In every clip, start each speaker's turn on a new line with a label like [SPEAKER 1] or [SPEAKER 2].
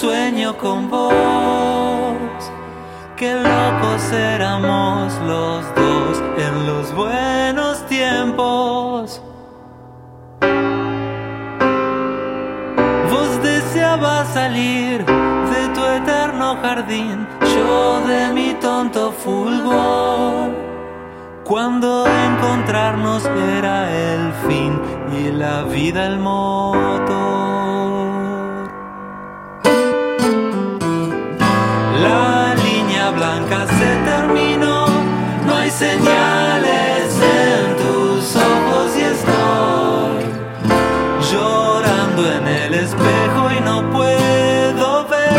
[SPEAKER 1] sueño con vos. Qué locos éramos los dos en los buenos tiempos. Vos deseabas salir de tu eterno jardín, yo de mi tonto fulgor. Cuando encontrarnos era el fin y la vida el motor. Señales en tus ojos y estoy llorando en el espejo y no puedo ver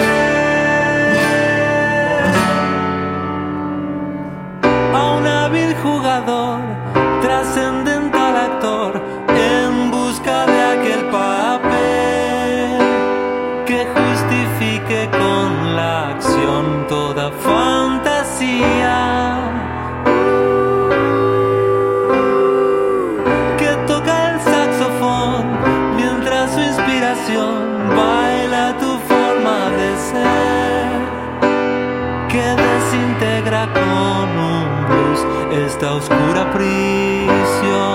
[SPEAKER 1] a un hábil jugador, trascendental actor, en busca de aquel papel que justifique con la acción toda fantasía. baila tu forma de ser, que desintegra con un esta oscura prisión.